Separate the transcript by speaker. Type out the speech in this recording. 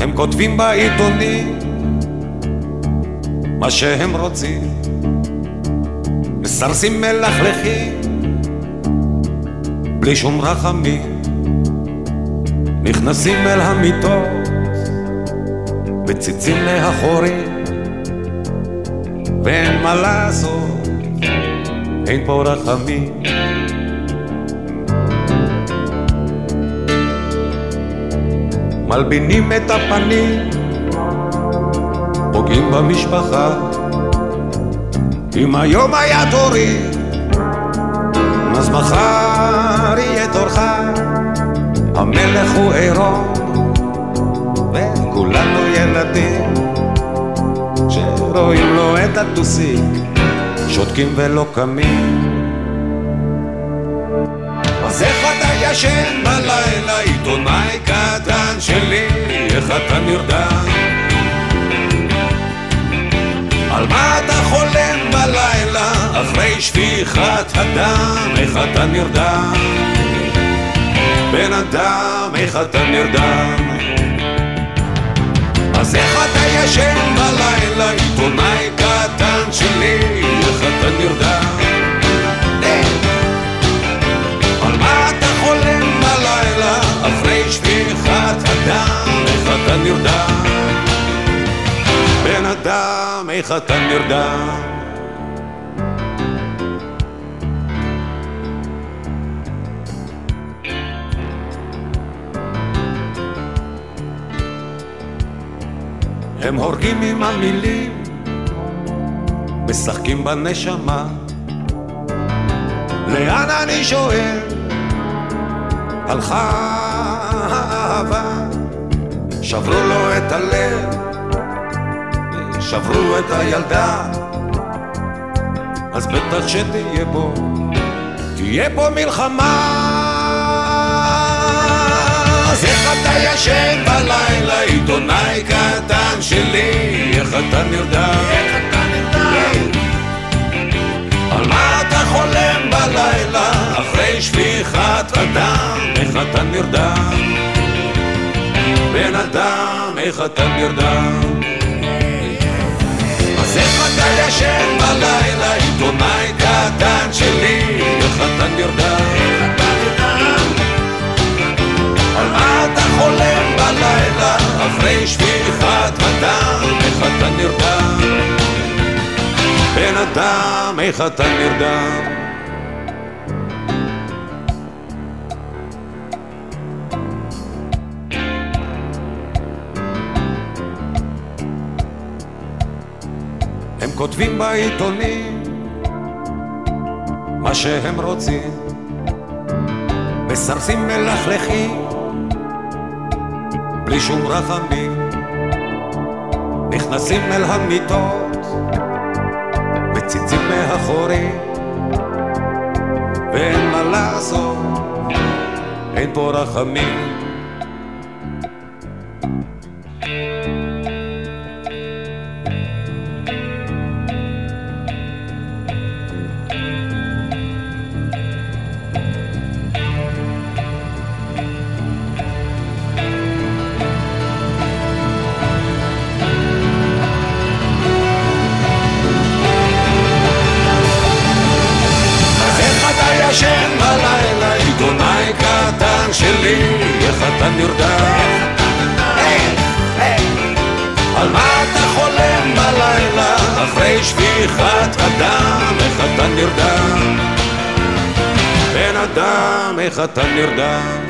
Speaker 1: הם כותבים בעיתונים מה שהם רוצים, מסרסים מלכלכים בלי שום רחמים, נכנסים אל המיטות מציצים מאחורים ואין מה לעשות, אין פה רחמים מלבינים את הפנים, פוגעים במשפחה. אם היום היה תורי, אז מחר יהיה תורך. המלך הוא עירום, וכולנו ילדים, שרואים הטוסיק, שותקים ולא קמים. אז איך אתה ישן בלילה, עיתונאי קטן שלי, איך אתה נרדם? על מה אתה חולם בלילה, אחרי שפיכת הדם, איך אתה נרדם? בן אדם, איך אתה נרדם? אז איך אתה ישן בלילה, עיתונאי קטן שלי, איך אתה נרדם? אתה נרדם? בן אדם, איך אתה נרדם? הם הורגים עם המילים, משחקים בנשמה. לאן אני שואל? הלכה האהבה שברו לו את הלב, שברו את הילדה, אז בטח שתהיה פה, תהיה פה מלחמה. אז איך אתה ישן בלילה, עיתונאי קטן שלי, איך אתה נרדם? איך אתה נרדם? על מה אתה חולם בלילה, אחרי שפיכת הדם, איך אתה נרדם? בן אדם, איך אתה נרדם? אז איך אתה ישן בלילה, אחרי שפיכת הדם, איך אתה נרדם? בן אדם, איך אתה נרדם? כותבים בעיתונים מה שהם רוצים, מסרסים מלכלכים בלי שום רחמים, נכנסים אל המיטות, מציצים מאחורים, ואין מה לעשות, אין פה רחמים. אחרי שפיכת הדם, איך אתה נרדם? בן אדם, איך אתה נרדם?